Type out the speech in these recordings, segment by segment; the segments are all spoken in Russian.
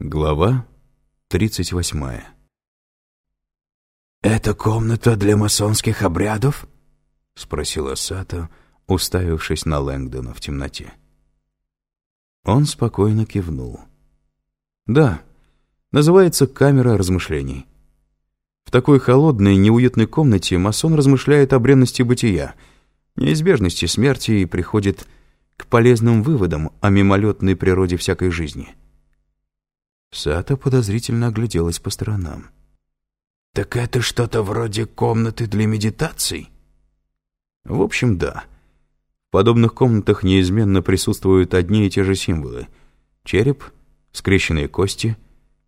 Глава 38 «Это комната для масонских обрядов?» — спросила Сато, уставившись на Лэнгдона в темноте. Он спокойно кивнул. «Да, называется камера размышлений. В такой холодной, неуютной комнате масон размышляет о бренности бытия, неизбежности смерти и приходит к полезным выводам о мимолетной природе всякой жизни». Сата подозрительно огляделась по сторонам. «Так это что-то вроде комнаты для медитаций?» В общем, да. В подобных комнатах неизменно присутствуют одни и те же символы. Череп, скрещенные кости,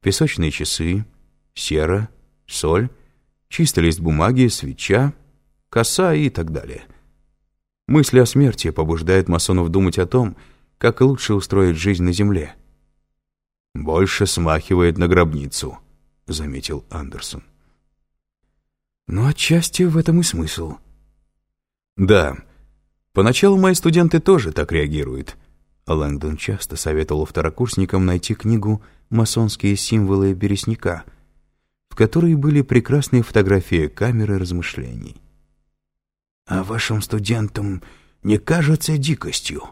песочные часы, сера, соль, чистый лист бумаги, свеча, коса и так далее. Мысли о смерти побуждают масонов думать о том, как лучше устроить жизнь на Земле — «Больше смахивает на гробницу», — заметил Андерсон. «Но отчасти в этом и смысл». «Да. Поначалу мои студенты тоже так реагируют». Лэнгдон часто советовал второкурсникам найти книгу «Масонские символы березняка», в которой были прекрасные фотографии камеры размышлений. «А вашим студентам не кажется дикостью,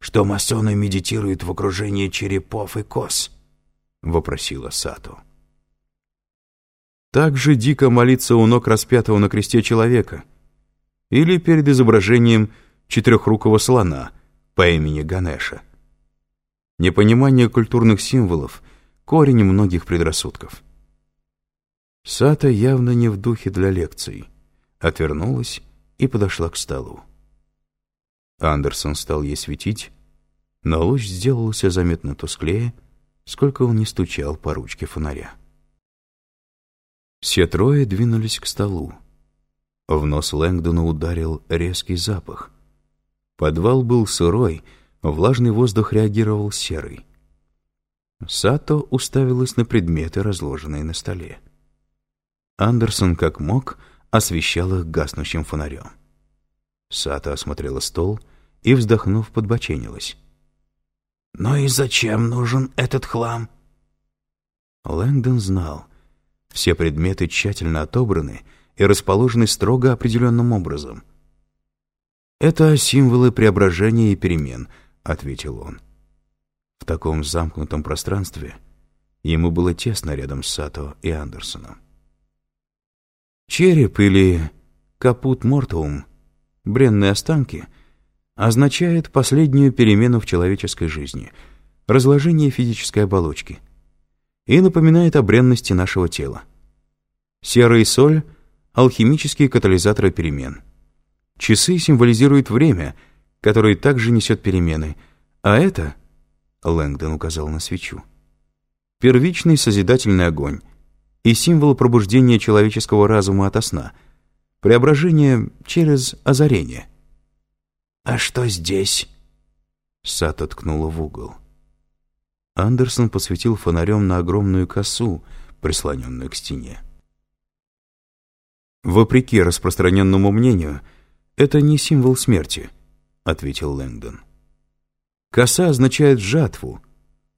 что масоны медитируют в окружении черепов и кос?» Вопросила Сато. Так же дико молиться у ног распятого на кресте человека или перед изображением четырехрукого слона по имени Ганеша. Непонимание культурных символов — корень многих предрассудков. Сата явно не в духе для лекций, отвернулась и подошла к столу. Андерсон стал ей светить, но луч сделался заметно тусклее — сколько он не стучал по ручке фонаря. Все трое двинулись к столу. В нос Лэнгдона ударил резкий запах. Подвал был сырой, влажный воздух реагировал серый. Сато уставилась на предметы, разложенные на столе. Андерсон, как мог, освещал их гаснущим фонарем. Сато осмотрела стол и, вздохнув, подбоченилась. «Но и зачем нужен этот хлам?» Лэнгдон знал. Все предметы тщательно отобраны и расположены строго определенным образом. «Это символы преображения и перемен», — ответил он. В таком замкнутом пространстве ему было тесно рядом с Сато и Андерсоном. Череп или капут мортаум, бренные останки — означает последнюю перемену в человеческой жизни, разложение физической оболочки, и напоминает о бренности нашего тела. Сера и соль — алхимические катализаторы перемен. Часы символизируют время, которое также несет перемены, а это, — Лэнгдон указал на свечу, — первичный созидательный огонь и символ пробуждения человеческого разума ото сна, преображение через озарение — «А что здесь?» Сата ткнула в угол. Андерсон посветил фонарем на огромную косу, прислоненную к стене. «Вопреки распространенному мнению, это не символ смерти», — ответил Лэнгдон. «Коса означает жатву,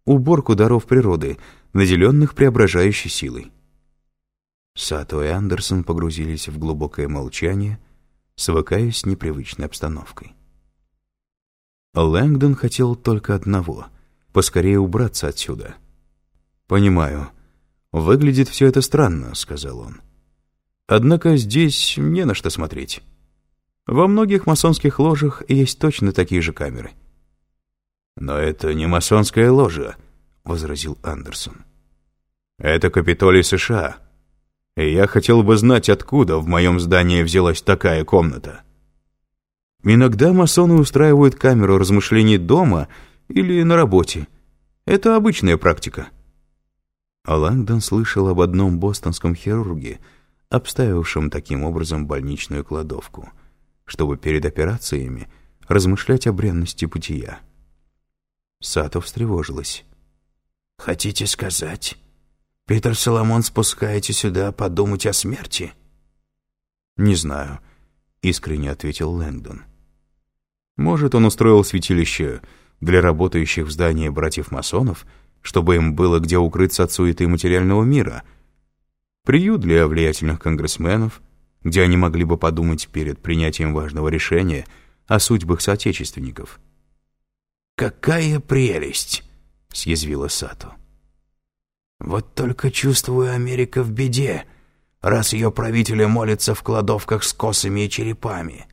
уборку даров природы, наделенных преображающей силой». Сато и Андерсон погрузились в глубокое молчание, свыкаясь с непривычной обстановкой. Лэнгдон хотел только одного — поскорее убраться отсюда. «Понимаю. Выглядит все это странно», — сказал он. «Однако здесь не на что смотреть. Во многих масонских ложах есть точно такие же камеры». «Но это не масонская ложа», — возразил Андерсон. «Это Капитолий США. И я хотел бы знать, откуда в моем здании взялась такая комната». Иногда масоны устраивают камеру размышлений дома или на работе. Это обычная практика. А Лэнгдон слышал об одном бостонском хирурге, обставившем таким образом больничную кладовку, чтобы перед операциями размышлять о бренности бытия. Сато встревожилась. «Хотите сказать, Питер Соломон спускаете сюда подумать о смерти?» «Не знаю», — искренне ответил Лэнгдон. Может, он устроил святилище для работающих в здании братьев-масонов чтобы им было где укрыться от суеты материального мира. Приют для влиятельных конгрессменов, где они могли бы подумать перед принятием важного решения о судьбах соотечественников. «Какая прелесть!» — съязвила Сато. «Вот только чувствую, Америка в беде, раз ее правители молятся в кладовках с косами и черепами».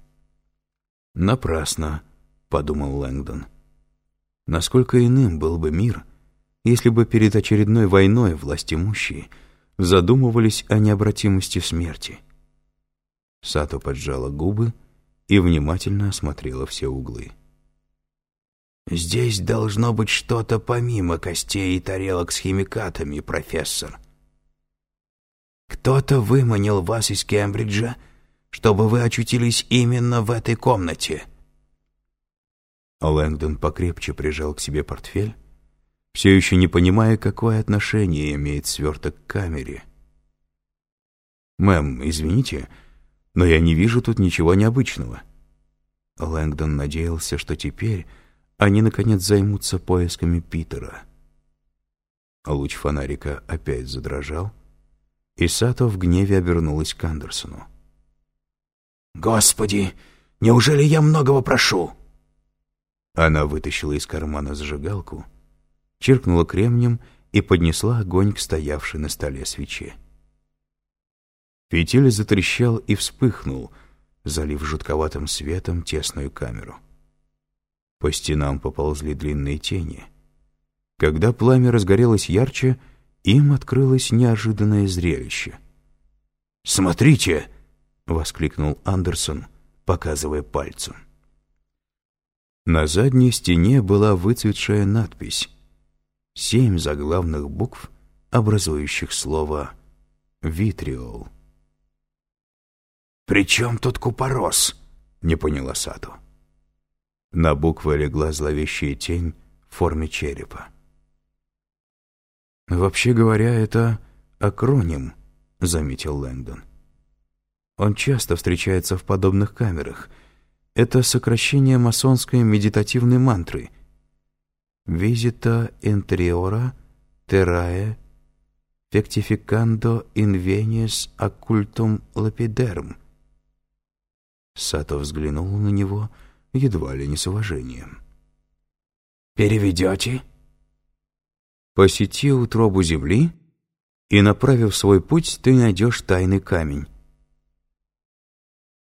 «Напрасно», — подумал Лэнгдон. «Насколько иным был бы мир, если бы перед очередной войной властимущие задумывались о необратимости смерти?» Сато поджала губы и внимательно осмотрела все углы. «Здесь должно быть что-то помимо костей и тарелок с химикатами, профессор. Кто-то выманил вас из Кембриджа, чтобы вы очутились именно в этой комнате». Лэнгдон покрепче прижал к себе портфель, все еще не понимая, какое отношение имеет сверток к камере. «Мэм, извините, но я не вижу тут ничего необычного». Лэнгдон надеялся, что теперь они, наконец, займутся поисками Питера. Луч фонарика опять задрожал, и Сато в гневе обернулась к Андерсону. «Господи, неужели я многого прошу?» Она вытащила из кармана зажигалку, чиркнула кремнем и поднесла огонь к стоявшей на столе свече. Фитиль затрещал и вспыхнул, залив жутковатым светом тесную камеру. По стенам поползли длинные тени. Когда пламя разгорелось ярче, им открылось неожиданное зрелище. «Смотрите!» — воскликнул Андерсон, показывая пальцем. На задней стене была выцветшая надпись. Семь заглавных букв, образующих слово «Витриол». «При чем тут купорос?» — не поняла Сату. На буквы легла зловещая тень в форме черепа. «Вообще говоря, это акроним», — заметил Лэнгдон. Он часто встречается в подобных камерах. Это сокращение масонской медитативной мантры «Visita interiora terrae fectificando invenies occultum lapiderm». Сато взглянул на него едва ли не с уважением. «Переведете?» «Посети утробу земли, и, направив свой путь, ты найдешь тайный камень».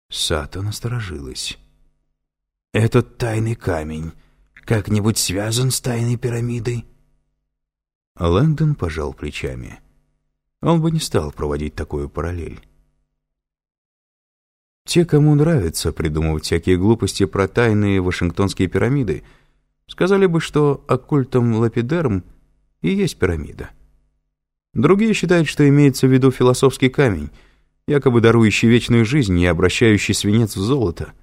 Сато насторожилась. «Этот тайный камень как-нибудь связан с тайной пирамидой?» Лэнгдон пожал плечами. Он бы не стал проводить такую параллель. Те, кому нравится придумывать всякие глупости про тайные Вашингтонские пирамиды, сказали бы, что оккультом лапидерм и есть пирамида. Другие считают, что имеется в виду философский камень, якобы дарующий вечную жизнь и обращающий свинец в золото.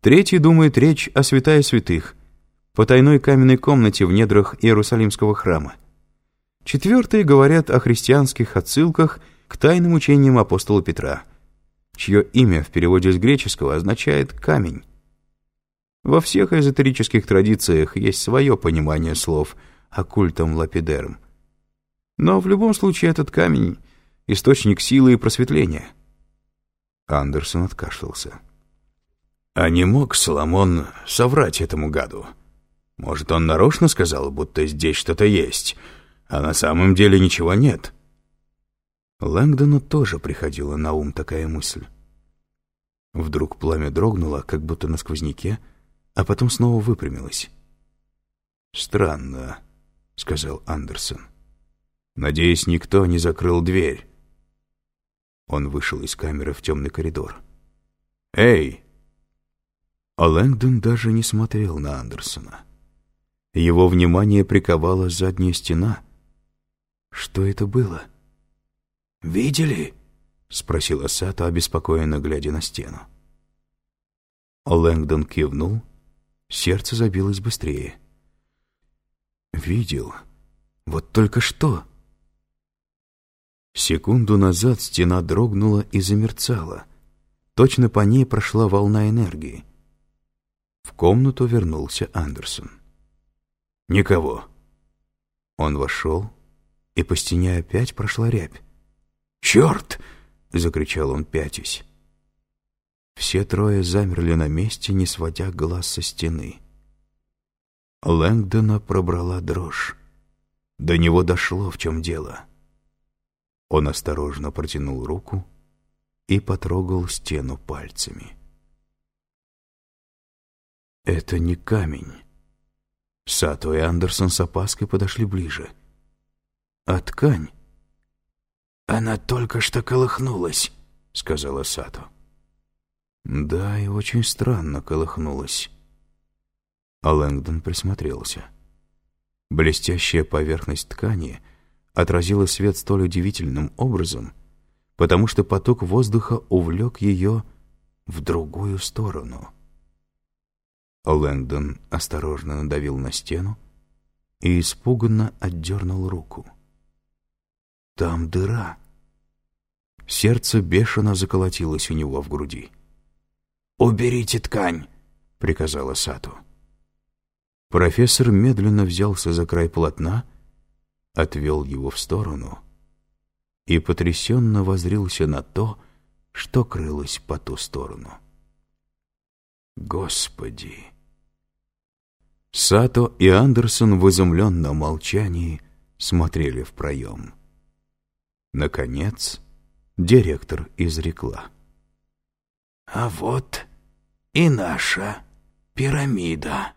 Третий думает речь о святая святых, потайной каменной комнате в недрах Иерусалимского храма. Четвертые говорят о христианских отсылках к тайным учениям апостола Петра – чье имя в переводе с греческого означает «камень». Во всех эзотерических традициях есть свое понимание слов «оккультом лапидерм». Но в любом случае этот камень — источник силы и просветления. Андерсон откашлялся. А не мог Соломон соврать этому гаду? Может, он нарочно сказал, будто здесь что-то есть, а на самом деле ничего нет?» Лэнгдону тоже приходила на ум такая мысль. Вдруг пламя дрогнуло, как будто на сквозняке, а потом снова выпрямилось. «Странно», — сказал Андерсон. «Надеюсь, никто не закрыл дверь». Он вышел из камеры в темный коридор. «Эй!» А Лэнгдон даже не смотрел на Андерсона. Его внимание приковала задняя стена. Что это было? — «Видели?» — спросила Сато, обеспокоенно глядя на стену. Лэнгдон кивнул, сердце забилось быстрее. «Видел. Вот только что!» Секунду назад стена дрогнула и замерцала. Точно по ней прошла волна энергии. В комнату вернулся Андерсон. «Никого». Он вошел, и по стене опять прошла рябь. «Черт!» — закричал он, пятясь. Все трое замерли на месте, не сводя глаз со стены. Лэнгдона пробрала дрожь. До него дошло, в чем дело. Он осторожно протянул руку и потрогал стену пальцами. Это не камень. Сато и Андерсон с опаской подошли ближе. А ткань? Она только что колыхнулась, сказала Сато. Да, и очень странно колыхнулась. А Лэнгдон присмотрелся. Блестящая поверхность ткани отразила свет столь удивительным образом, потому что поток воздуха увлек ее в другую сторону. Лэнгдон осторожно надавил на стену и испуганно отдернул руку. Там дыра. Сердце бешено заколотилось у него в груди. «Уберите ткань!» — приказала Сату. Профессор медленно взялся за край полотна, отвел его в сторону и потрясенно возрился на то, что крылось по ту сторону. Господи! Сато и Андерсон в изумленном молчании смотрели в проем. Наконец, директор изрекла. «А вот и наша пирамида».